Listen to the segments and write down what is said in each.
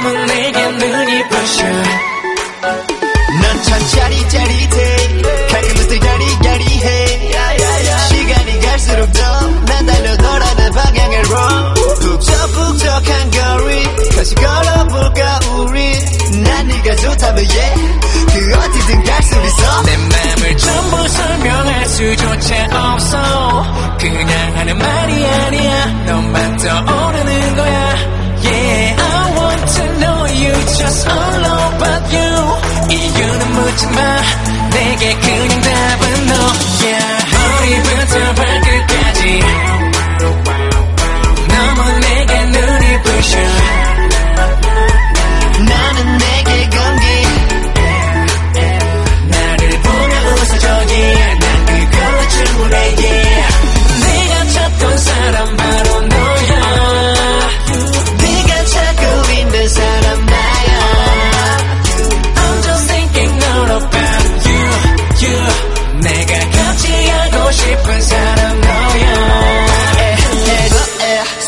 지금은 내게 눈이 부셔. 넌참 짜릿짜릿해 가끔은 또 야리야리해. 시간이 갈수록 더난 달려더라는 방향으로. 북적북적한 거리 같이 걸어볼까 우리. 난 네가 좋다면 yeah. 그 어디든 갈 수 있어. 내 맘을 전부 설명할 수조차 없어. 그냥 하는 말이 아니야. 너만 떠오르는 거야. It's all about you 이유는 묻지마. 내게 그냥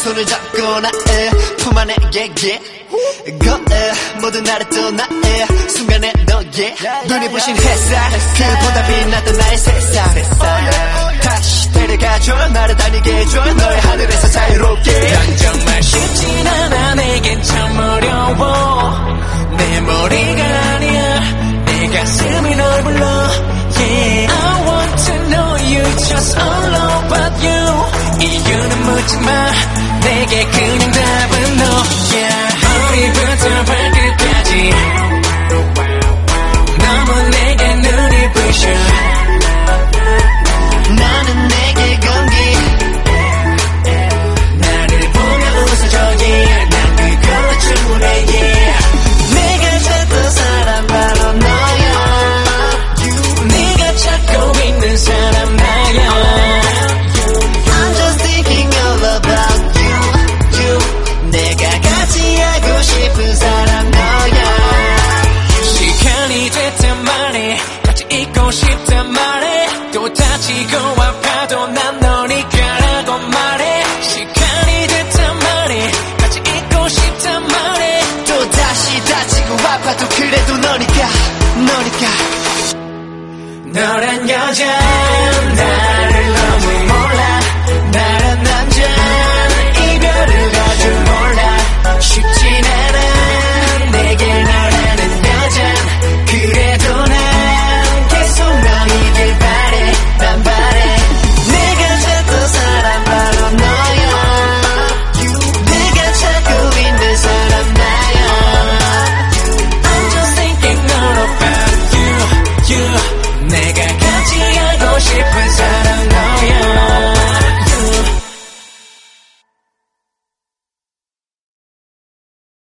손을 잡고 나의 품 안에 yeah, 거에 모든 나를 떠나의 순간에 너의 눈이 부신 햇살. 그보다 빛났던 나의 세상. Oh, oh, 다시 데려가줘. 나를 다니게 해줘. 너의 하늘에서 자유롭게. 난 정말 쉽진 않아. 내겐 참 어려워. 내 머리가 아니야. 내 가슴이 널 불러 make it Rogers.